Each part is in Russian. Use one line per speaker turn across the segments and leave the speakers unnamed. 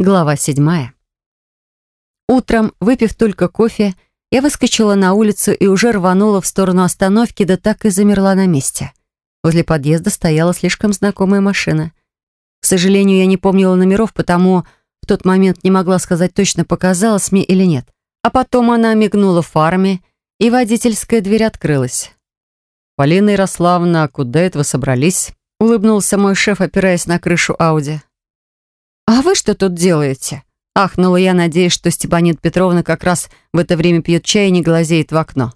Глава седьмая. Утром, выпив только кофе, я выскочила на улицу и уже рванула в сторону остановки, да так и замерла на месте. Возле подъезда стояла слишком знакомая машина. К сожалению, я не помнила номеров, потому в тот момент не могла сказать точно, показалось мне или нет. А потом она мигнула фарами, и водительская дверь открылась.
«Полина Ярославна, куда это вы собрались?»
Улыбнулся мой шеф, опираясь на крышу Ауди. «А вы что тут делаете?» Ахнула я, надеясь, что Степанит Петровна как раз в это время пьет чай и не глазеет в окно.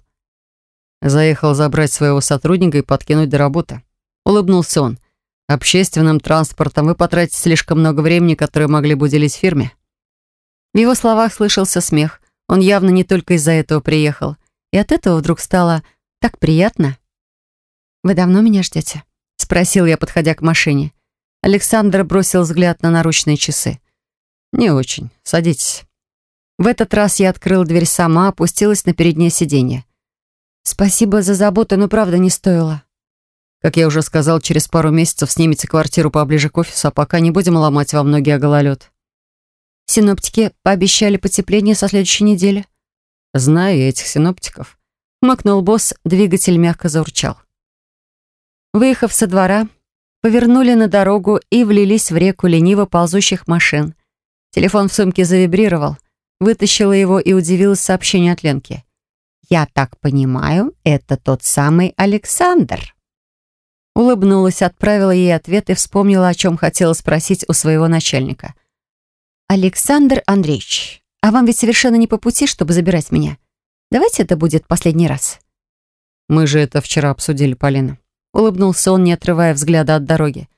Заехал забрать своего сотрудника и подкинуть до работы. Улыбнулся он. Общественным транспортом вы потратите слишком много времени, которое могли бы уделить фирме.
В его словах слышался смех. Он явно не только из-за этого приехал. И от этого вдруг стало так приятно. «Вы давно меня ждете?» — спросил я, подходя к машине. Александр бросил взгляд на наручные часы.
«Не очень. Садитесь».
В этот раз я открыла дверь сама, опустилась на переднее сиденье. «Спасибо за заботу, но правда не стоило».
«Как я уже сказал, через пару месяцев снимете квартиру поближе к офису, а пока не будем ломать вам ноги о гололед».
Синоптики пообещали потепление со следующей недели.
«Знаю я этих синоптиков».
Мыкнул босс, двигатель мягко заурчал. Выехав со двора, повернули на дорогу и влились в реку лениво ползущих машин. Телефон в сумке завибрировал. Вытащила его и удивилась сообщению от Ленки. «Я так понимаю, это тот самый Александр». Улыбнулась, отправила ей ответ и вспомнила, о чем хотела спросить у своего начальника. «Александр Андреевич, а вам ведь совершенно не по пути, чтобы забирать меня. Давайте это будет последний раз».
«Мы же это вчера обсудили, Полина».
Улыбнулся он, не отрывая взгляда от дороги.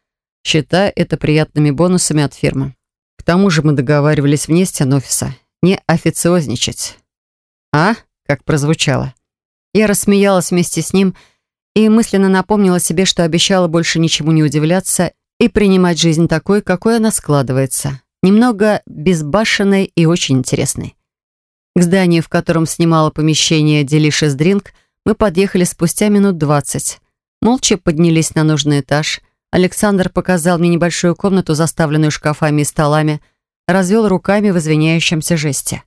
«Считай это приятными бонусами от фирмы. К тому же мы договаривались вне стен офиса не официозничать».
«А?» как прозвучало. Я рассмеялась вместе с ним и мысленно напомнила себе, что обещала больше ничему не удивляться и принимать жизнь такой, какой она складывается. Немного безбашенной и очень интересной. К зданию, в котором снимала помещение Delicious Drink, мы подъехали спустя минут двадцать. Молча поднялись на нужный этаж. Александр показал мне небольшую комнату, заставленную шкафами и столами, развел руками в извиняющемся жесте.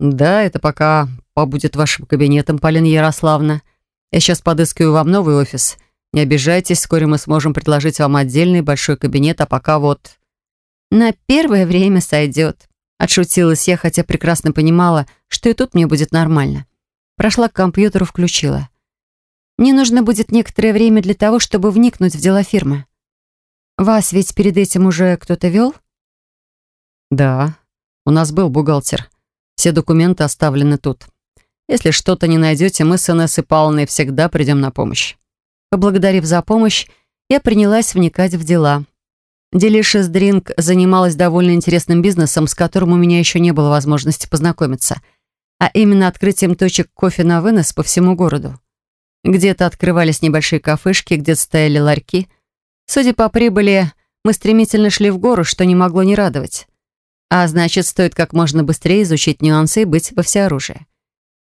«Да, это пока побудет вашим кабинетом, Полина Ярославна. Я сейчас подыскиваю вам новый офис. Не обижайтесь, вскоре мы сможем предложить вам отдельный большой кабинет, а пока вот...»
«На первое время сойдет», — отшутилась я, хотя прекрасно понимала, что и тут мне будет нормально. Прошла к компьютеру, включила. Мне нужно будет некоторое время для того, чтобы вникнуть в дела фирмы. Вас ведь перед этим уже кто-то вел?
Да, у нас был бухгалтер. Все документы оставлены тут. Если что-то не найдете, мы с Инессой Павловной всегда придем на помощь.
Поблагодарив за помощь, я принялась вникать в дела. Делишес Дринк занималась довольно интересным бизнесом, с которым у меня еще не было возможности познакомиться, а именно открытием точек кофе на вынос по всему городу. Где-то открывались небольшие кафешки, где-то стояли ларьки. Судя по прибыли, мы стремительно шли в гору, что не могло не радовать. А значит, стоит как можно быстрее изучить нюансы и быть во всеоружии.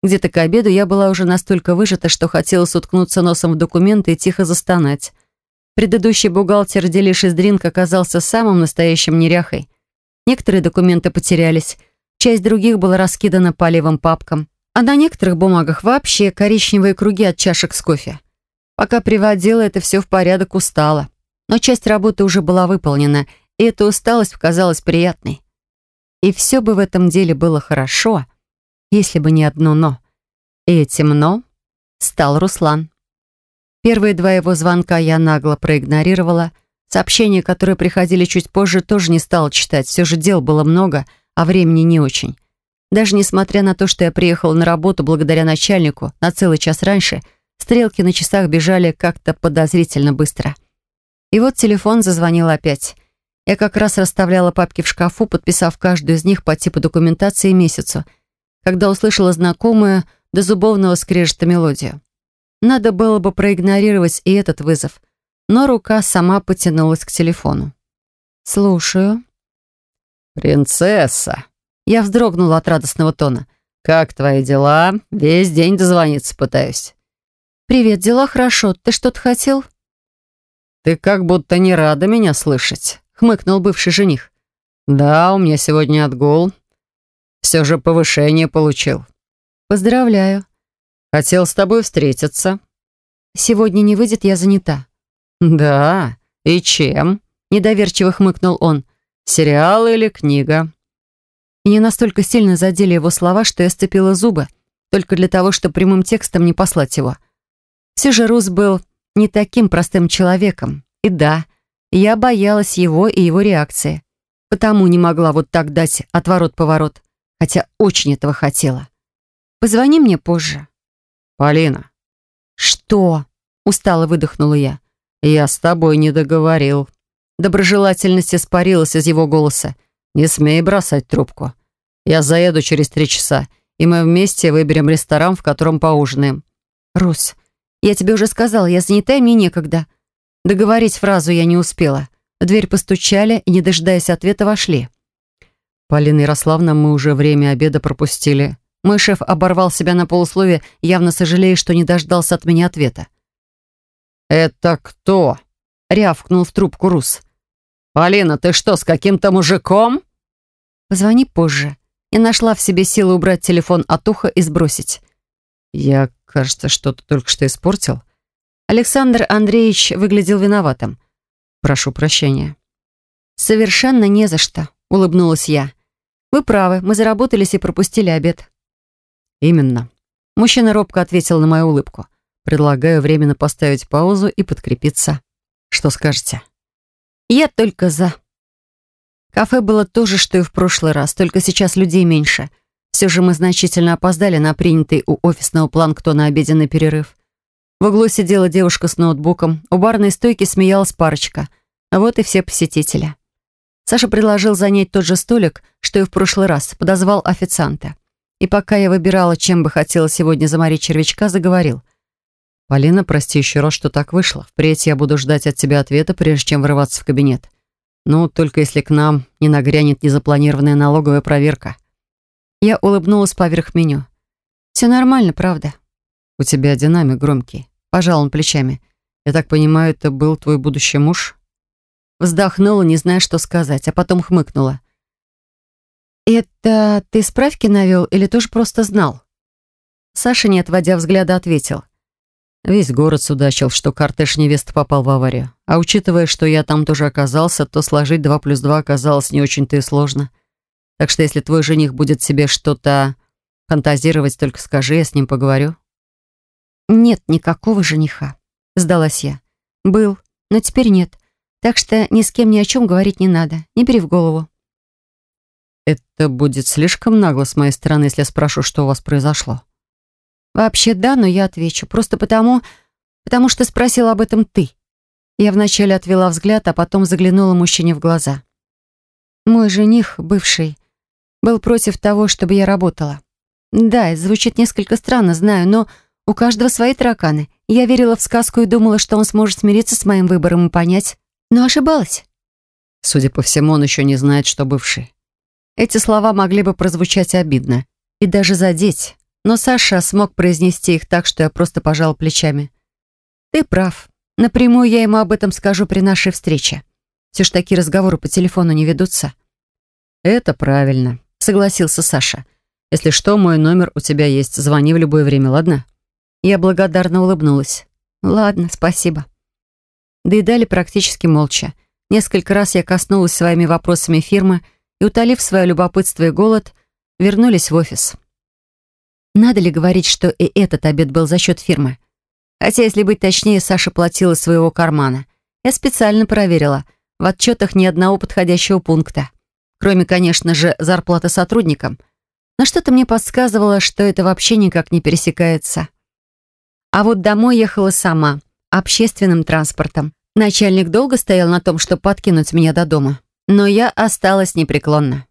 Где-то к обеду я была уже настолько выжата, что хотела уткнуться носом в документы и тихо застонать. Предыдущий бухгалтер Делишис Дринк оказался самым настоящим неряхой. Некоторые документы потерялись, часть других была раскидана по левым папкам, а на некоторых бумагах вообще коричневые круги от чашек с кофе. Пока приводила это все в порядок, устала. Но часть работы уже была выполнена, и эта усталость показалась приятной. И все бы в этом деле было хорошо, если бы не одно «но». И этим «но» стал Руслан. Первые два его звонка я нагло проигнорировала. Сообщения, которые приходили чуть позже, тоже не стала читать. Все же дел было много, а времени не очень. Даже несмотря на то, что я приехала на работу благодаря начальнику на целый час раньше, стрелки на часах бежали как-то подозрительно быстро. И вот телефон зазвонил опять. Я как раз расставляла папки в шкафу, подписав каждую из них по типу документации месяцу, когда услышала знакомую до зубовного скрежета мелодию. Надо было бы проигнорировать и этот вызов, но рука сама потянулась к телефону. «Слушаю».
«Принцесса»,
я вздрогнула от радостного тона.
«Как твои дела? Весь день дозвониться пытаюсь».
«Привет, дела хорошо. Ты что-то хотел?»
«Ты как будто не рада меня слышать», — хмыкнул бывший жених. «Да, у меня сегодня отгул. Все же повышение получил».
«Поздравляю».
«Хотел с тобой встретиться».
«Сегодня не выйдет, я занята».
«Да? И чем?» — недоверчиво хмыкнул он. «Сериал или книга?»
Меня настолько сильно задели его слова, что я сцепила зубы, только для того, чтобы прямым текстом не послать его. Все же Рус был не таким простым человеком. И да, я боялась его и его реакции. Потому не могла вот так дать отворот-поворот, хотя очень этого хотела. Позвони мне позже.
Полина.
Что? Устало выдохнула я.
Я с тобой не договорил. Доброжелательность испарилась из его голоса. Не смей бросать трубку. Я заеду через три часа, и мы вместе выберем ресторан, в котором поужинаем.
Рус, я тебе уже сказала, я занята, и мне некогда. Договорить фразу я не успела. В дверь постучали и, не дожидаясь ответа, вошли.
«Полина Ярославна, мы уже время обеда пропустили». Мой шеф оборвал себя на полусловие, явно сожалея, что не дождался от меня ответа. «Это кто?» — рявкнул в трубку Рус. «Полина, ты что, с каким-то мужиком?»
«Позвони позже». Я нашла в себе силы убрать телефон от уха и сбросить.
«Я, кажется, что-то только что испортил».
Александр Андреевич выглядел виноватым.
«Прошу прощения».
«Совершенно не за что», — улыбнулась я. «Вы правы, мы заработались и пропустили обед».
«Именно».
Мужчина робко ответил на мою улыбку.
«Предлагаю временно поставить паузу и подкрепиться. Что скажете?»
«Я только за». Кафе было то же, что и в прошлый раз, только сейчас людей меньше. Все же мы значительно опоздали на принятый у офисного планктона обеденный перерыв. В углу сидела девушка с ноутбуком, у барной стойки смеялась парочка. А вот и все посетители. Саша предложил занять тот же столик, что и в прошлый раз, подозвал официанта. И пока я выбирала, чем бы хотела сегодня заморить червячка, заговорил.
«Полина, прости еще раз, что так вышло. Впредь я буду ждать от тебя ответа, прежде чем врываться в кабинет. Ну, только если к нам не нагрянет незапланированная налоговая проверка».
Я улыбнулась поверх меню. «Все нормально, правда?»
«У тебя динамик громкий». Пожал он плечами. «Я так понимаю, это был твой будущий муж?»
Вздохнула, не зная, что сказать, а потом хмыкнула. «Это ты справки навел или тоже просто знал?» Саша, не отводя взгляда, ответил.
Весь город судачил, что кортеж невесты попал в аварию. А учитывая, что я там тоже оказался, то сложить два плюс два оказалось не очень-то и сложно. Так что если твой жених будет себе что-то фантазировать, только скажи, я с ним поговорю».
«Нет никакого жениха», — сдалась я. «Был, но теперь нет. Так что ни с кем ни о чем говорить не надо. Не бери в голову».
«Это будет слишком нагло с моей стороны, если я спрошу, что у вас произошло».
«Вообще да, но я отвечу. Просто потому, потому что спросил об этом ты». Я вначале отвела взгляд, а потом заглянула мужчине в глаза. «Мой жених, бывший, был против того, чтобы я работала. Да, это звучит несколько странно, знаю, но у каждого свои тараканы. Я верила в сказку и думала, что он сможет смириться с моим выбором и понять. Но ошибалась.
Судя по всему, он еще не знает, что бывший. Эти слова могли бы прозвучать обидно и даже задеть, но Саша смог произнести их так, что я просто пожал плечами.
«Ты прав. Напрямую я ему об этом скажу при нашей встрече. Все ж такие разговоры по телефону не ведутся».
«Это правильно согласился Саша. «Если что, мой номер у тебя есть. Звони в любое время, ладно?»
Я благодарно улыбнулась. «Ладно, спасибо». Доедали практически молча. Несколько раз я коснулась своими вопросами фирмы и, утолив свое любопытство и голод, вернулись в офис. Надо ли говорить, что и этот обед был за счет фирмы? Хотя, если быть точнее, Саша платила своего кармана. Я специально проверила. В отчетах ни одного подходящего пункта. Кроме, конечно же, зарплаты сотрудникам. Но что-то мне подсказывало, что это вообще никак не пересекается. А вот домой ехала сама, общественным транспортом. Начальник долго стоял на том, чтобы подкинуть меня до дома. Но я осталась непреклонна.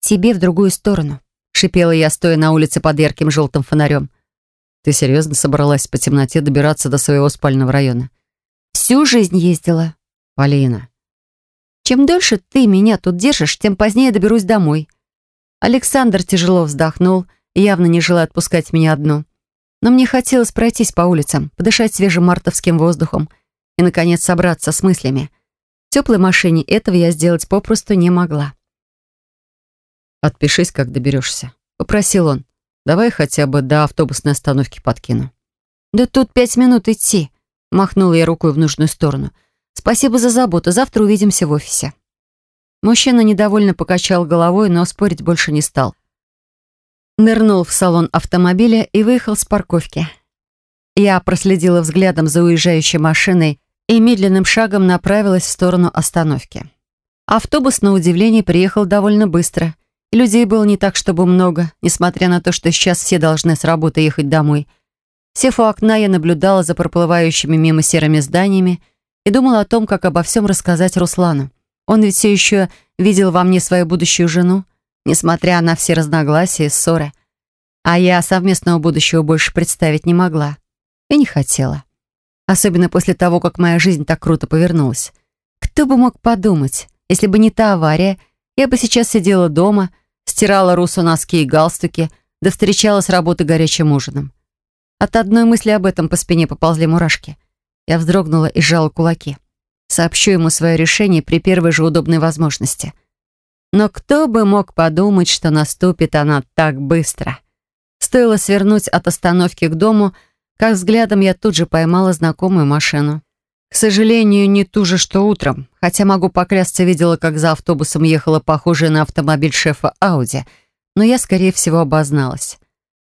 «Тебе в другую сторону», — шипела я, стоя на улице под ярким желтым фонарем.
«Ты серьезно собралась по темноте добираться до своего спального района?»
«Всю жизнь ездила».
«Полина,
чем дольше ты меня тут держишь, тем позднее доберусь домой». Александр тяжело вздохнул, явно не желая отпускать меня одну. Но мне хотелось пройтись по улицам, подышать свежим мартовским воздухом и, наконец, собраться с мыслями. В теплой машине этого я сделать попросту не могла.
«Отпишись, как доберешься», — попросил он. «Давай хотя бы до автобусной остановки подкину».
«Да тут пять минут идти», — махнула я рукой в нужную сторону. «Спасибо за заботу. Завтра увидимся в офисе». Мужчина недовольно покачал головой, но спорить больше не стал. Нырнул в салон автомобиля и выехал с парковки. Я проследила взглядом за уезжающей машиной и медленным шагом направилась в сторону остановки. Автобус, на удивление, приехал довольно быстро. Людей было не так, чтобы много, несмотря на то, что сейчас все должны с работы ехать домой. Сев у окна, я наблюдала за проплывающими мимо серыми зданиями и думала о том, как обо всем рассказать Руслану. Он ведь все еще видел во мне свою будущую жену, несмотря на все разногласия и ссоры. А я совместного будущего больше представить не могла. И не хотела. Особенно после того, как моя жизнь так круто повернулась. Кто бы мог подумать, если бы не та авария, я бы сейчас сидела дома, стирала Русу носки и галстуки, да встречала с работы горячим ужином. От одной мысли об этом по спине поползли мурашки. Я вздрогнула и сжала кулаки. Сообщу ему свое решение при первой же удобной возможности. Но кто бы мог подумать, что наступит она так быстро. Стоило свернуть от остановки к дому, как взглядом я тут же поймала знакомую машину. К сожалению, не ту же, что утром, хотя могу поклясться, видела, как за автобусом ехала похожая на автомобиль шефа Ауди, но я, скорее всего, обозналась.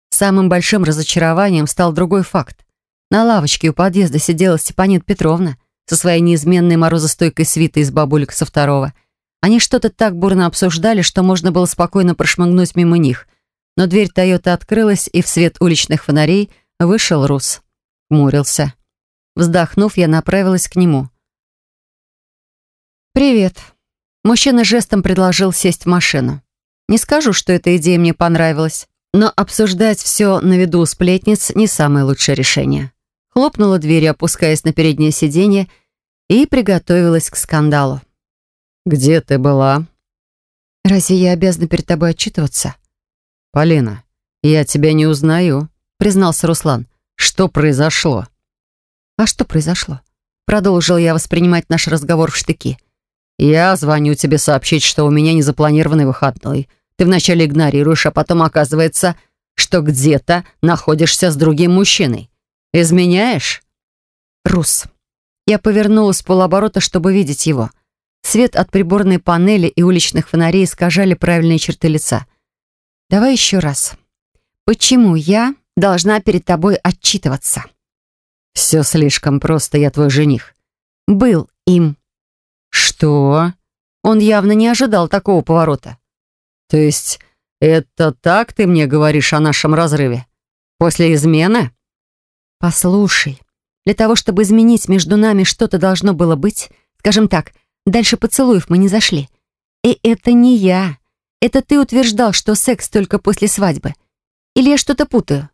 Самым большим разочарованием стал другой факт. На лавочке у подъезда сидела Степанит Петровна со своей неизменной морозостойкой свитой из бабулек со второго. Они что-то так бурно обсуждали, что можно было спокойно прошмыгнуть мимо них. Но дверь Тойоты открылась, и в свет уличных фонарей вышел Рус. Мурился. Вздохнув, я направилась к нему. «Привет». Мужчина жестом предложил сесть в машину. Не скажу, что эта идея мне понравилась, но обсуждать все на виду у сплетниц не самое лучшее решение. Хлопнула дверью, опускаясь на переднее сиденье, и приготовилась к скандалу.
«Где ты была?»
«Разве я обязана перед тобой отчитываться?»
«Полина, я тебя не узнаю», — признался Руслан. «Что произошло?»
«А что произошло?» Продолжил я воспринимать наш разговор в штыки.
«Я звоню тебе сообщить, что у меня незапланированный выходной. Ты вначале игнорируешь, а потом оказывается, что где-то находишься с другим мужчиной. Изменяешь?»
«Рус». Я повернулась с полоборота, чтобы видеть его. Свет от приборной панели и уличных фонарей искажали правильные черты лица. «Давай еще раз. Почему я должна перед тобой отчитываться?»
«Все слишком просто, я твой жених».
«Был им».
«Что?»
Он явно не ожидал такого поворота.
«То есть это так ты мне говоришь о нашем разрыве? После измены?»
«Послушай, для того, чтобы изменить между нами что-то должно было быть, скажем так, дальше поцелуев мы не зашли. И это не я. Это ты утверждал, что секс только после свадьбы. Или я что-то путаю?»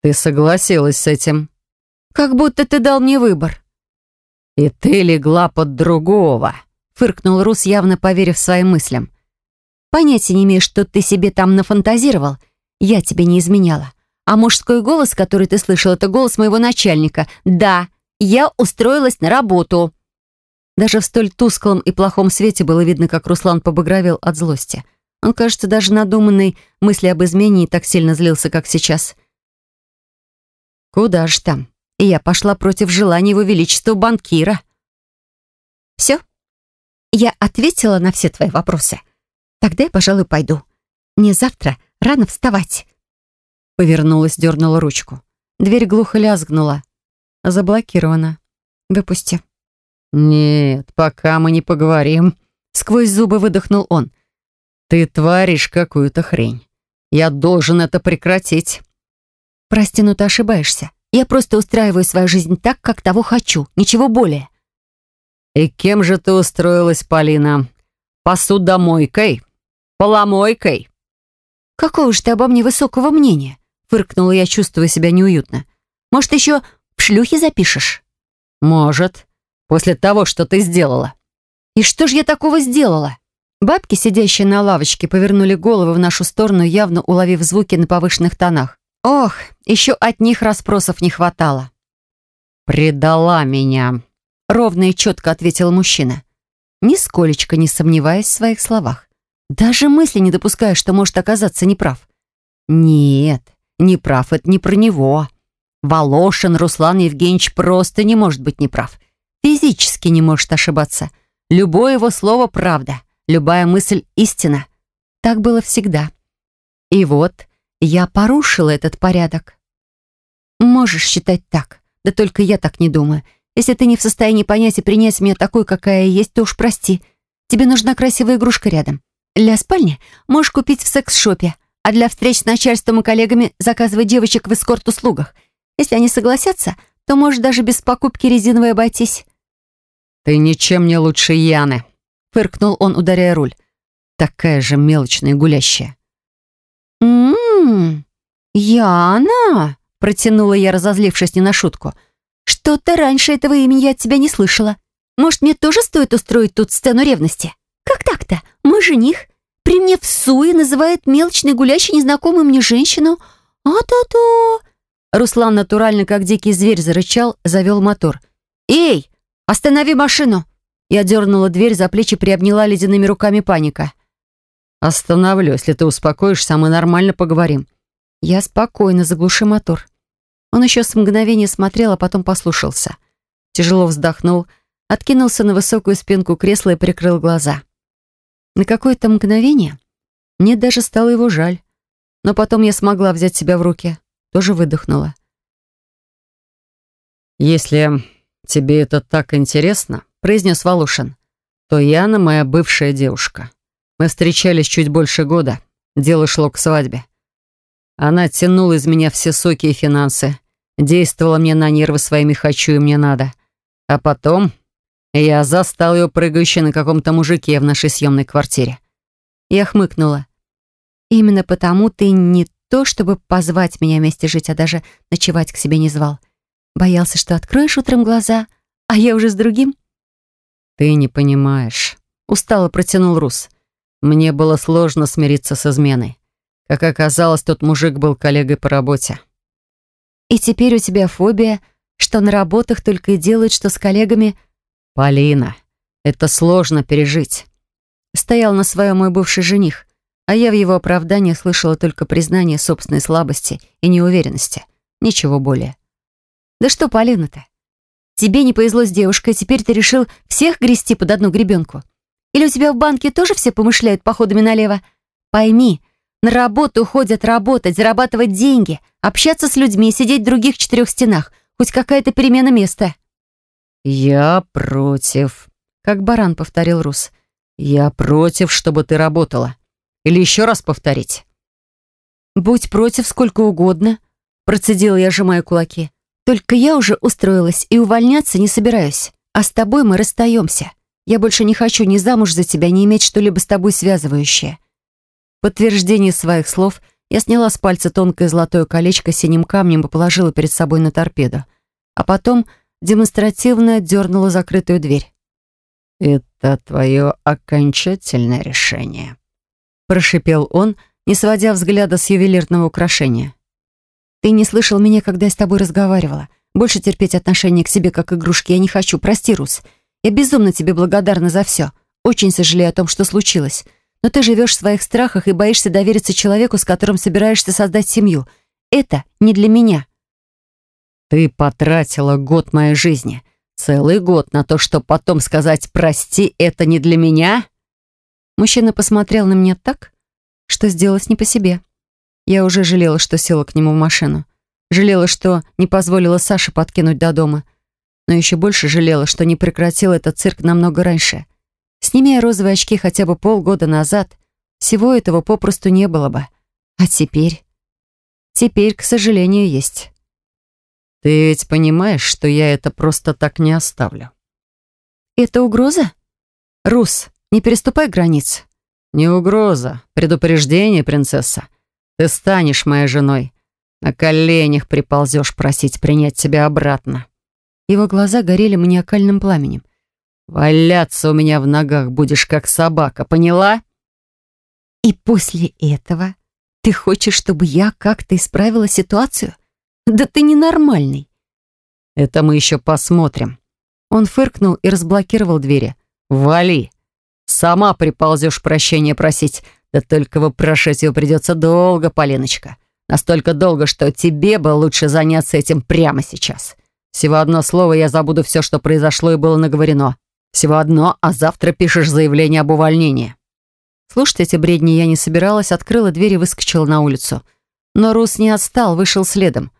«Ты согласилась с этим?»
Как будто ты дал мне выбор».
«И ты легла под другого», — фыркнул Рус, явно поверив своим мыслям.
«Понятия не имею, что ты себе там нафантазировал. Я тебе не изменяла. А мужской голос, который ты слышал, это голос моего начальника. Да, я устроилась на работу». Даже в столь тусклом и плохом свете было видно, как Руслан побагровел от злости. Он, кажется, даже надуманной мысли об измене так сильно злился, как сейчас. «Куда ж там?» И я пошла против желания его величества банкира. «Все? Я ответила на все твои вопросы. Тогда я, пожалуй, пойду. Мне завтра рано вставать». Повернулась, дернула ручку. Дверь глухо лязгнула. Заблокирована. «Выпусти».
«Нет, пока мы не поговорим», —
сквозь зубы выдохнул он.
«Ты творишь какую-то хрень. Я должен это прекратить».
«Прости, но ты ошибаешься. Я просто устраиваю свою жизнь так, как того хочу, ничего более».
«И кем же ты устроилась, Полина? Посудомойкой? Поломойкой?»
«Какого же ты обо мне высокого мнения?» Фыркнула я, чувствуя себя неуютно. «Может, еще в шлюхе запишешь?»
«Может. После того, что ты сделала».
«И что же я такого сделала?» Бабки, сидящие на лавочке, повернули головы в нашу сторону, явно уловив звуки на повышенных тонах. Ох, еще от них расспросов не хватало.
«Предала меня», —
ровно и четко ответил мужчина, нисколечко не сомневаясь в своих словах. Даже мысли не допускаю, что может оказаться неправ. Нет, неправ — это не про него. Волошин Руслан Евгеньевич просто не может быть неправ. Физически не может ошибаться. Любое его слово — правда. Любая мысль — истина. Так было всегда. И вот я порушила этот порядок. Можешь считать так. Да только я так не думаю. Если ты не в состоянии понять и принять меня такой, какая я есть, то уж прости. Тебе нужна красивая игрушка рядом. Для спальни можешь купить в секс-шопе, а для встреч с начальством и коллегами заказывать девочек в эскорт-услугах. Если они согласятся, то можешь даже без покупки резиновой обойтись».
«Ты ничем не лучше Яны», — фыркнул он, ударяя руль. «Такая же мелочная и гулящая».
«М-м-м, Яна!» — протянула я, разозлившись не на шутку. «Что-то раньше этого имени я от тебя не слышала. Может, мне тоже стоит устроить тут сцену ревности? Как так-то? Мой жених при мне в суе называет мелочной гулящей незнакомую мне женщину. А-то-то!» Руслан натурально, как дикий зверь, зарычал, завел мотор. «Эй, останови машину!» Я дернула дверь, за плечи приобняла ледяными руками паника.
«Остановлю, если ты успокоишься, а мы нормально поговорим».
Я спокойно заглуши мотор. Он еще с мгновения смотрел, а потом послушался. Тяжело вздохнул, откинулся на высокую спинку кресла и прикрыл глаза. На какое-то мгновение мне даже стало его жаль. Но потом я смогла взять себя в руки тоже выдохнула.
«Если тебе это так интересно», — произнес Волошин, «то Яна моя бывшая девушка. Мы встречались чуть больше года. Дело шло к свадьбе. Она тянула из меня все соки и финансы, действовала мне на нервы своими «хочу» и «мне надо». А потом я застал ее прыгающей на каком-то мужике в нашей съемной квартире.
Я хмыкнула. «Именно потому ты не то, чтобы позвать меня вместе жить, а даже ночевать к себе не звал. Боялся, что откроешь утром глаза, а я уже с другим.
«Ты не понимаешь», — устало протянул Рус. «Мне было сложно смириться с изменой. Как оказалось, тот мужик был коллегой по работе».
«И теперь у тебя фобия, что на работах только и делают, что с коллегами...»
«Полина, это сложно пережить».
Стоял на своем мой бывший жених. А я в его оправдании слышала только признание собственной слабости и неуверенности. Ничего более. «Да что, Полина-то? Тебе не повезло с девушкой, теперь ты решил всех грести под одну гребенку? Или у тебя в банке тоже все помышляют походами налево? Пойми, на работу ходят работать, зарабатывать деньги, общаться с людьми, сидеть в других четырех стенах. Хоть какая-то перемена места».
«Я против», — как баран повторил Рус. «Я против, чтобы ты работала. Или еще раз повторить?»
«Будь против сколько угодно», — процедила я, сжимая кулаки. «Только я уже устроилась и увольняться не собираюсь. А с тобой мы расстаемся. Я больше не хочу ни замуж за тебя, ни иметь что-либо с тобой связывающее». В подтверждение своих слов я сняла с пальца тонкое золотое колечко с синим камнем и положила перед собой на торпеду. А потом демонстративно дернула закрытую дверь.
«Это твое окончательное решение», прошипел он, не сводя взгляда с ювелирного украшения.
«Ты не слышал меня, когда я с тобой разговаривала. Больше терпеть отношение к себе как игрушки я не хочу. Прости, Рус. Я безумно тебе благодарна за все. Очень сожалею о том, что случилось. Но ты живешь в своих страхах и боишься довериться человеку, с которым собираешься создать семью. Это не для меня».
«Ты потратила год моей жизни. Целый год на то, чтобы потом сказать «прости, это не для меня»?»
Мужчина посмотрел на меня так, что сделалось не по себе. Я уже жалела, что села к нему в машину. Жалела, что не позволила Саше подкинуть до дома. Но еще больше жалела, что не прекратила этот цирк намного раньше. Сними розовые очки хотя бы полгода назад, всего этого попросту не было бы. А теперь? Теперь, к сожалению, есть.
Ты ведь понимаешь, что я это просто так не оставлю?
Это угроза? Рус, не переступай границ».
«Не угроза, предупреждение, принцесса. Ты станешь моей женой. На коленях приползешь просить принять тебя обратно».
Его глаза горели маниакальным пламенем.
«Валяться у меня в ногах будешь, как собака, поняла?»
«И после этого ты хочешь, чтобы я как-то исправила ситуацию? Да ты ненормальный!»
«Это мы еще посмотрим».
Он фыркнул и разблокировал двери.
«Вали!» Сама приползешь прощения просить. Да только выпрашивать его придется долго, Полиночка. Настолько долго, что тебе бы лучше заняться этим прямо сейчас. Всего одно слово, я забуду все, что произошло и было наговорено. Всего одно, а завтра пишешь заявление об увольнении».
Слушать эти бредни я не собиралась, открыла дверь и выскочила на улицу. Но Рус не отстал, вышел следом.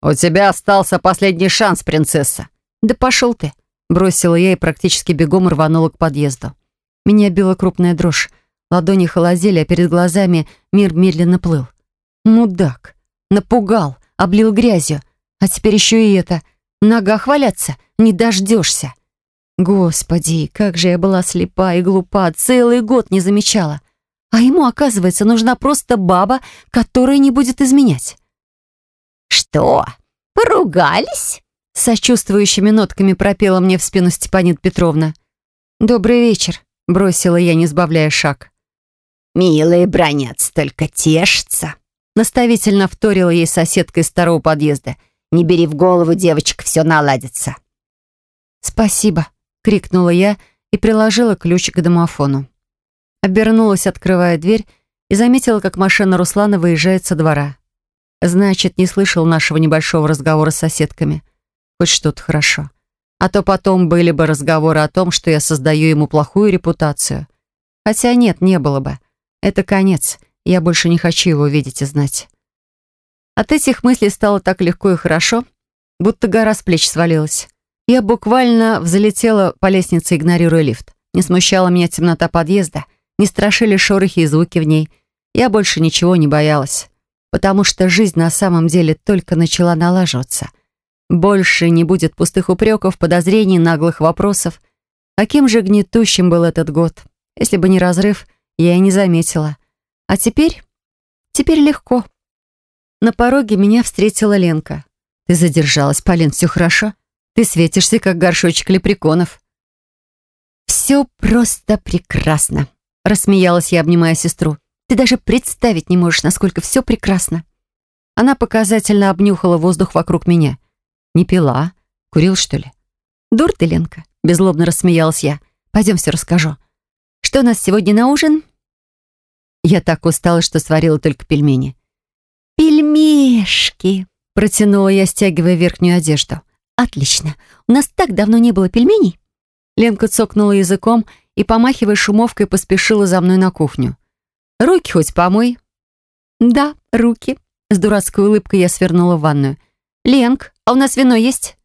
«У тебя остался последний шанс, принцесса».
«Да пошел ты», — бросила я и практически бегом рванула к подъезду. Меня била крупная дрожь. Ладони холодели, а перед глазами мир медленно плыл. Мудак. Напугал, облил грязью. А теперь еще и это. Ногах валяться не дождешься. Господи, как же я была слепа и глупа, целый год не замечала. А ему, оказывается, нужна просто баба, которая не будет изменять.
«Что, поругались?»
Сочувствующими нотками пропела мне в спину Степанит Петровна. «Добрый вечер», — бросила я, не сбавляя шаг.
«Милые бронятся, только тешатся», —
наставительно вторила ей соседка из второго подъезда.
«Не бери в голову, девочка, все наладится».
«Спасибо», — крикнула я и приложила ключ к домофону. Обернулась, открывая дверь, и заметила, как машина Руслана выезжает со двора. Значит, не слышал нашего небольшого разговора с соседками. Хоть что-то хорошо. А то потом были бы разговоры о том, что я создаю ему плохую репутацию. Хотя нет, не было бы. Это конец. Я больше не хочу его видеть и знать. От этих мыслей стало так легко и хорошо, будто гора с плеч свалилась. Я буквально взлетела по лестнице, игнорируя лифт. Не смущала меня темнота подъезда, не страшили шорохи и звуки в ней. Я больше ничего не боялась, потому что жизнь на самом деле только начала налаживаться. Больше не будет пустых упреков, подозрений, наглых вопросов. Каким же гнетущим был этот год. Если бы не разрыв, я и не заметила. А теперь... Теперь легко. На пороге меня встретила Ленка. «Ты задержалась, Полин, все хорошо?» Ты светишься, как горшочек лепреконов».
«Все просто прекрасно», —
рассмеялась я, обнимая сестру. «Ты даже представить не можешь, насколько все прекрасно». Она показательно обнюхала воздух вокруг меня. «Не пила? Курил, что ли?» «Дур ты, Ленка», — беззлобно рассмеялась я. «Пойдем все расскажу. Что у нас сегодня на ужин?» Я так устала, что сварила только пельмени.
«Пельмешки», —
протянула я, стягивая верхнюю одежду.
«Отлично. У нас так давно не было пельменей».
Ленка цокнула языком и, помахивая шумовкой, поспешила за мной на кухню. «Руки хоть помой».
«Да, руки».
С дурацкой улыбкой я свернула в ванную. «Ленк, а у нас вино есть?»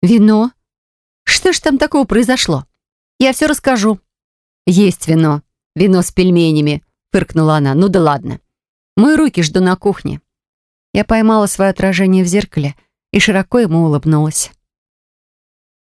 «Вино?
Что ж там такого произошло? Я все расскажу».
«Есть вино. Вино с пельменями», — фыркнула она. «Ну да ладно.
Мой руки жду на кухне». Я поймала свое отражение в зеркале — и широко ему улыбнулась.